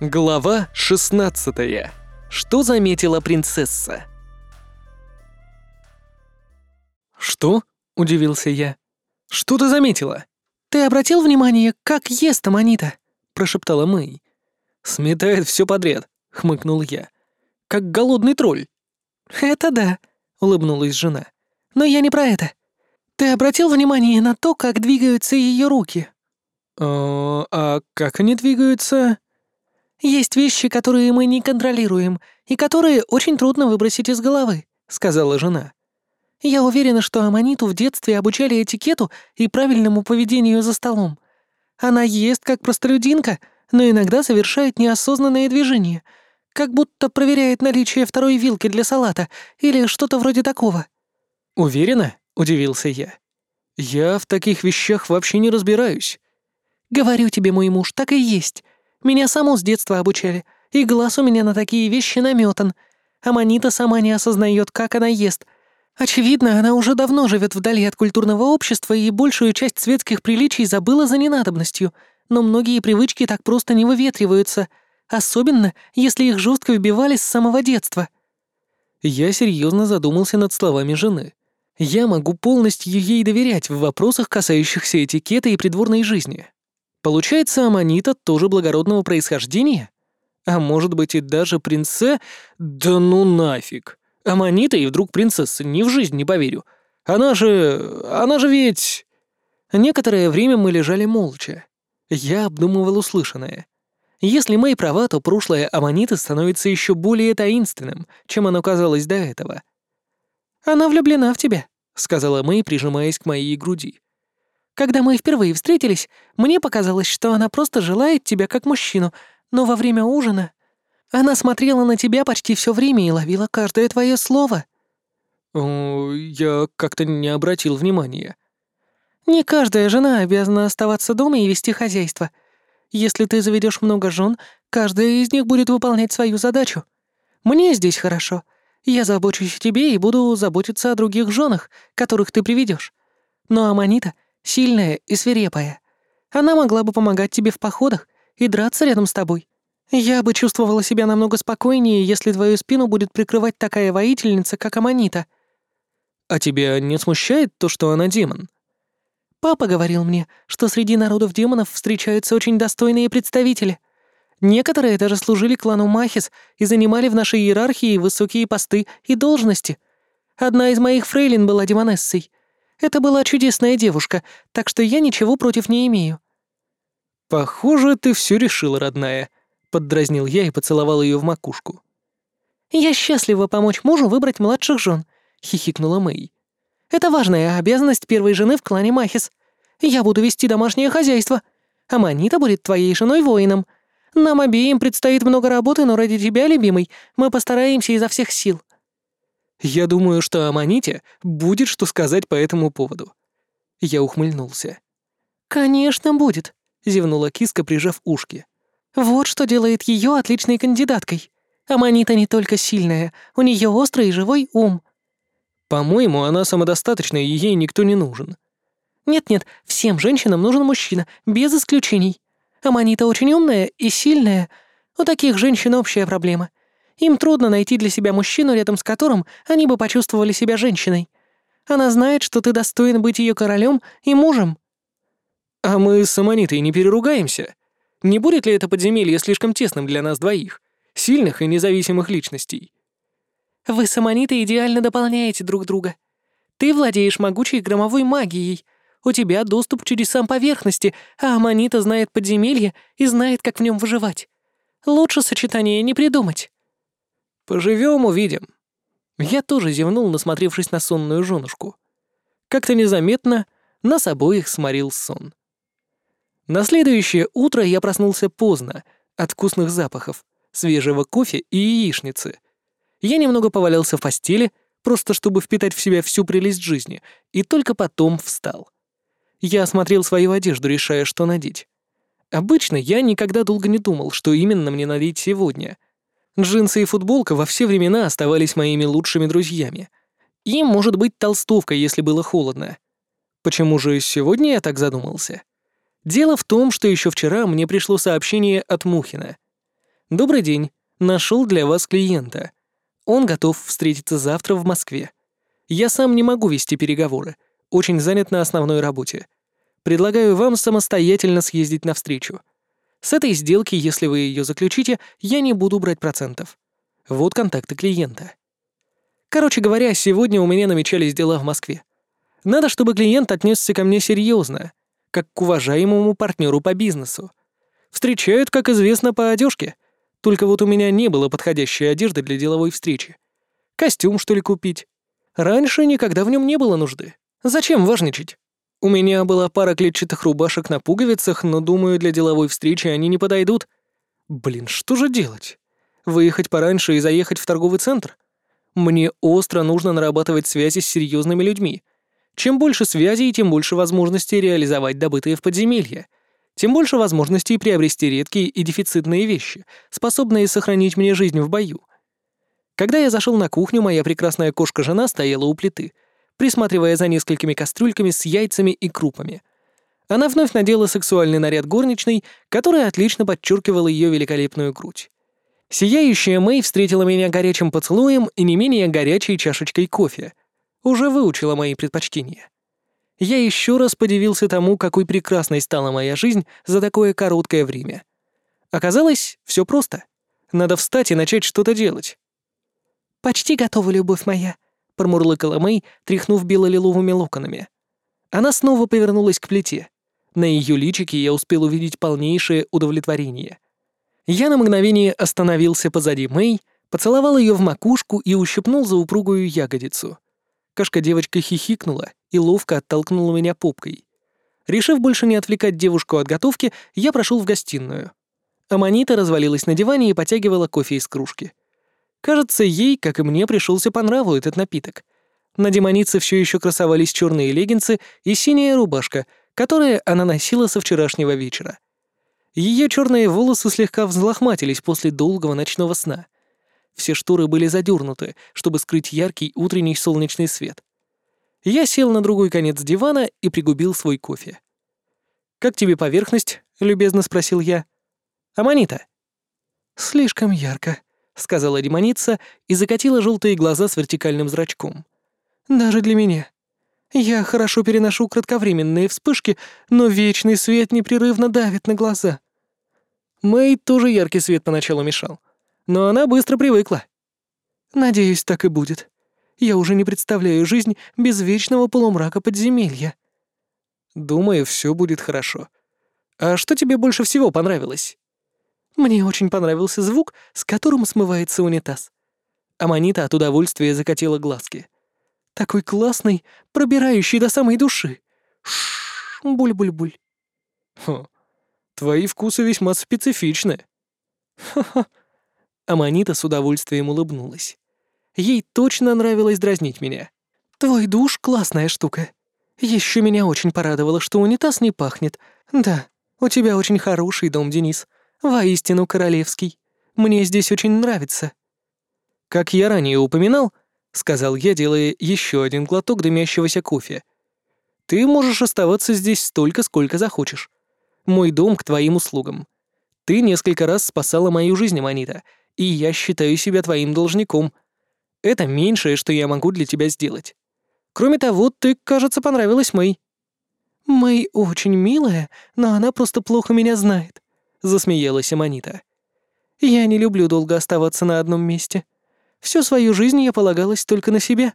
Глава 16. Что заметила принцесса? Что? удивился я. Что ты заметила? Ты обратил внимание, как ест Аманита? прошептала Мэй. Сметает все подряд, хмыкнул я. Как голодный тролль. Это да, улыбнулась жена. Но я не про это. Ты обратил внимание на то, как двигаются ее руки? А, а как они двигаются? «Есть вещи, которые мы не контролируем, и которые очень трудно выбросить из головы», — сказала жена. «Я уверена, что Аманиту в детстве обучали этикету и правильному поведению за столом. Она ест как простолюдинка, но иногда совершает неосознанные движения, как будто проверяет наличие второй вилки для салата или что-то вроде такого». «Уверена?» — удивился я. «Я в таких вещах вообще не разбираюсь». «Говорю тебе, мой муж, так и есть. Меня саму с детства обучали, и глаз у меня на такие вещи наметан. Аманита сама не осознает, как она ест. Очевидно, она уже давно живет вдали от культурного общества и большую часть светских приличий забыла за ненадобностью, но многие привычки так просто не выветриваются, особенно если их жестко вбивали с самого детства. Я серьезно задумался над словами жены. Я могу полностью ей доверять в вопросах, касающихся этикета и придворной жизни. Получается, Аманита тоже благородного происхождения? А может быть и даже принце? Да ну нафиг. Аманита и вдруг принцесса, ни в жизнь не поверю. Она же... она же ведь... Некоторое время мы лежали молча. Я обдумывал услышанное. Если Мэй права, то прошлое Аманиты становится еще более таинственным, чем оно казалось до этого. «Она влюблена в тебя», — сказала Мэй, прижимаясь к моей груди. Когда мы впервые встретились, мне показалось, что она просто желает тебя как мужчину, но во время ужина она смотрела на тебя почти все время и ловила каждое твое слово». О, «Я как-то не обратил внимания». «Не каждая жена обязана оставаться дома и вести хозяйство. Если ты заведешь много жен, каждая из них будет выполнять свою задачу. Мне здесь хорошо. Я забочусь о тебе и буду заботиться о других женах, которых ты приведешь. Но Аманита — сильная и свирепая. Она могла бы помогать тебе в походах и драться рядом с тобой. Я бы чувствовала себя намного спокойнее, если твою спину будет прикрывать такая воительница, как Аманита. А тебя не смущает то, что она демон? Папа говорил мне, что среди народов демонов встречаются очень достойные представители. Некоторые даже служили клану Махис и занимали в нашей иерархии высокие посты и должности. Одна из моих фрейлин была демонессой. Это была чудесная девушка, так что я ничего против не имею». «Похоже, ты все решила, родная», — поддразнил я и поцеловал ее в макушку. «Я счастлива помочь мужу выбрать младших жен», — хихикнула Мэй. «Это важная обязанность первой жены в клане Махис. Я буду вести домашнее хозяйство. А Манита будет твоей женой-воином. Нам обеим предстоит много работы, но ради тебя, любимый, мы постараемся изо всех сил». Я думаю, что Аманите будет что сказать по этому поводу. Я ухмыльнулся. «Конечно будет», — зевнула киска, прижав ушки. «Вот что делает ее отличной кандидаткой. Аманита не только сильная, у нее острый и живой ум». «По-моему, она самодостаточная, и ей никто не нужен». «Нет-нет, всем женщинам нужен мужчина, без исключений. Аманита очень умная и сильная. У таких женщин общая проблема. Им трудно найти для себя мужчину, рядом с которым они бы почувствовали себя женщиной. Она знает, что ты достоин быть ее королем и мужем». «А мы с Аманитой не переругаемся? Не будет ли это подземелье слишком тесным для нас двоих, сильных и независимых личностей?» «Вы с Аманитой идеально дополняете друг друга. Ты владеешь могучей громовой магией, у тебя доступ к чудесам поверхности, а Аманита знает подземелье и знает, как в нем выживать. Лучше сочетания не придумать». Поживем, увидим. Я тоже зевнул, насмотревшись на сонную женушку. Как-то незаметно нас обоих сморил сон. На следующее утро я проснулся поздно, от вкусных запахов, свежего кофе и яичницы. Я немного повалялся в постели, просто чтобы впитать в себя всю прелесть жизни, и только потом встал. Я осмотрел свою одежду, решая, что надеть. Обычно я никогда долго не думал, что именно мне надеть сегодня — Джинсы и футболка во все времена оставались моими лучшими друзьями. И, может быть, толстовка, если было холодно. Почему же сегодня я так задумался? Дело в том, что еще вчера мне пришло сообщение от Мухина. «Добрый день. Нашел для вас клиента. Он готов встретиться завтра в Москве. Я сам не могу вести переговоры. Очень занят на основной работе. Предлагаю вам самостоятельно съездить навстречу. С этой сделки, если вы ее заключите, я не буду брать процентов. Вот контакты клиента. Короче говоря, сегодня у меня намечались дела в Москве. Надо, чтобы клиент отнесся ко мне серьезно, как к уважаемому партнеру по бизнесу. Встречают, как известно, по одежке. Только вот у меня не было подходящей одежды для деловой встречи. Костюм, что ли, купить? Раньше никогда в нем не было нужды. Зачем важничать? У меня была пара клетчатых рубашек на пуговицах, но, думаю, для деловой встречи они не подойдут. Блин, что же делать? Выехать пораньше и заехать в торговый центр? Мне остро нужно нарабатывать связи с серьезными людьми. Чем больше связей, тем больше возможностей реализовать добытые в подземелье — тем больше возможностей приобрести редкие и дефицитные вещи, способные сохранить мне жизнь в бою. Когда я зашел на кухню, моя прекрасная кошка-жена стояла у плиты, присматривая за несколькими кастрюльками с яйцами и крупами. Она вновь надела сексуальный наряд горничной, который отлично подчеркивал ее великолепную грудь. Сияющая Мэй встретила меня горячим поцелуем и не менее горячей чашечкой кофе. Уже выучила мои предпочтения я еще раз подивился тому, какой прекрасной стала моя жизнь за такое короткое время. Оказалось, все просто. Надо встать и начать что-то делать. «Почти готова, любовь моя», — промурлыкала Мэй, тряхнув бело-лиловыми локонами. Она снова повернулась к плите. На ее личике я успел увидеть полнейшее удовлетворение. Я на мгновение остановился позади Мэй, поцеловал ее в макушку и ущипнул за упругую ягодицу. Кошка-девочка хихикнула и ловко оттолкнула меня попкой. Решив больше не отвлекать девушку от готовки, я прошел в гостиную. Аманита развалилась на диване и потягивала кофе из кружки. Кажется, ей, как и мне, пришелся по нраву этот напиток. На демонице все еще красовались черные леггинсы и синяя рубашка, которые она носила со вчерашнего вечера. Ее черные волосы слегка взлохматились после долгого ночного сна — все шторы были задернуты, чтобы скрыть яркий утренний солнечный свет. Я сел на другой конец дивана и пригубил свой кофе. «Как тебе поверхность?» — любезно спросил я. «Аманита». «Слишком ярко», — сказала демоница и закатила желтые глаза с вертикальным зрачком. «Даже для меня. Я хорошо переношу кратковременные вспышки, но вечный свет непрерывно давит на глаза». Мэй тоже яркий свет поначалу мешал но она быстро привыкла. Надеюсь, так и будет. Я уже не представляю жизнь без вечного полумрака подземелья. Думаю, все будет хорошо. А что тебе больше всего понравилось? Мне очень понравился звук, с которым смывается унитаз. Аманита от удовольствия закатила глазки. Такой классный, пробирающий до самой души. Шш, буль-буль-буль. Хм, твои вкусы весьма специфичны. Ха-ха, Аманита с удовольствием улыбнулась. Ей точно нравилось дразнить меня. «Твой душ — классная штука. Еще меня очень порадовало, что унитаз не пахнет. Да, у тебя очень хороший дом, Денис. Воистину королевский. Мне здесь очень нравится». «Как я ранее упоминал», — сказал я, делая еще один глоток дымящегося кофе, «ты можешь оставаться здесь столько, сколько захочешь. Мой дом к твоим услугам. Ты несколько раз спасала мою жизнь, Аманита, и я считаю себя твоим должником. Это меньшее, что я могу для тебя сделать. Кроме того, ты, кажется, понравилась Мэй». «Мэй очень милая, но она просто плохо меня знает», — засмеялась Аманита. «Я не люблю долго оставаться на одном месте. Всю свою жизнь я полагалась только на себя.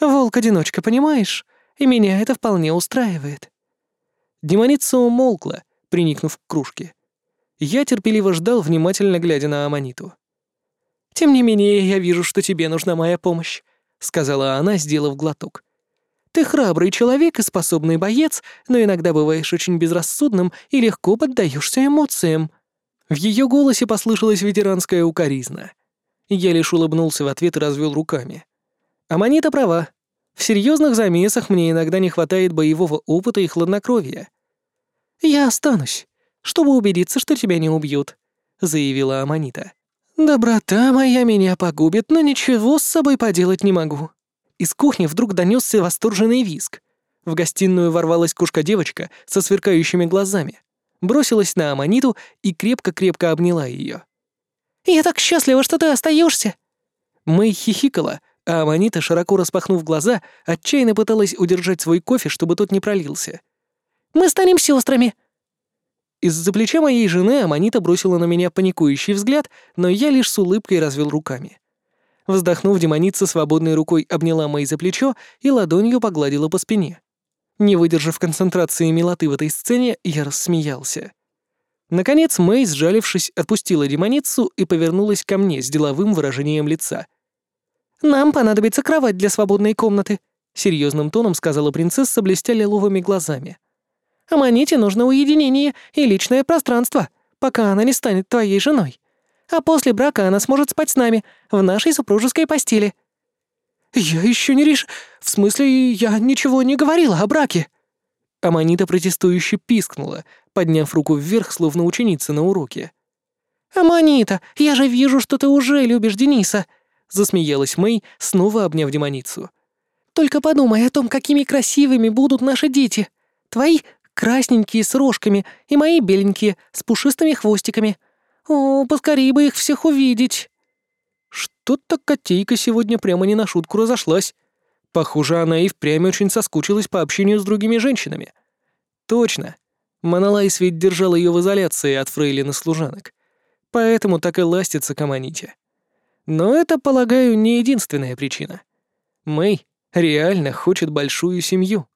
Волк-одиночка, понимаешь? И меня это вполне устраивает». Демоница умолкла, приникнув к кружке. Я терпеливо ждал, внимательно глядя на Аманиту. «Тем не менее, я вижу, что тебе нужна моя помощь», — сказала она, сделав глоток. «Ты храбрый человек и способный боец, но иногда бываешь очень безрассудным и легко поддаешься эмоциям». В ее голосе послышалась ветеранская укоризна. Я лишь улыбнулся в ответ и развел руками. Аманита права. В серьезных замесах мне иногда не хватает боевого опыта и хладнокровия. «Я останусь, чтобы убедиться, что тебя не убьют», — заявила Аманита. «Доброта моя меня погубит, но ничего с собой поделать не могу». Из кухни вдруг донесся восторженный визг. В гостиную ворвалась кошка-девочка со сверкающими глазами, бросилась на Аманиту и крепко-крепко обняла ее. «Я так счастлива, что ты остаешься. Мэй хихикала, а Аманита, широко распахнув глаза, отчаянно пыталась удержать свой кофе, чтобы тот не пролился. «Мы станем сестрами. Из-за плеча моей жены Аманита бросила на меня паникующий взгляд, но я лишь с улыбкой развел руками. Вздохнув, демоница свободной рукой обняла Мэй за плечо и ладонью погладила по спине. Не выдержав концентрации милоты в этой сцене, я рассмеялся. Наконец Мэй, сжалившись, отпустила демоницу и повернулась ко мне с деловым выражением лица. «Нам понадобится кровать для свободной комнаты», — серьезным тоном сказала принцесса, блестя лиловыми глазами. «Аманите нужно уединение и личное пространство, пока она не станет твоей женой. А после брака она сможет спать с нами, в нашей супружеской постели». «Я еще не реш... В смысле, я ничего не говорила о браке». Аманита протестующе пискнула, подняв руку вверх, словно ученица на уроке. «Аманита, я же вижу, что ты уже любишь Дениса», — засмеялась Мэй, снова обняв демоницу. «Только подумай о том, какими красивыми будут наши дети. Твои красненькие с рожками и мои беленькие с пушистыми хвостиками. О, поскорее бы их всех увидеть». Что-то котейка сегодня прямо не на шутку разошлась. Похоже, она и впрямь очень соскучилась по общению с другими женщинами. Точно. Монолайс ведь держал ее в изоляции от фрейлин и служанок. Поэтому так и ластится к Аманите. Но это, полагаю, не единственная причина. Мэй реально хочет большую семью.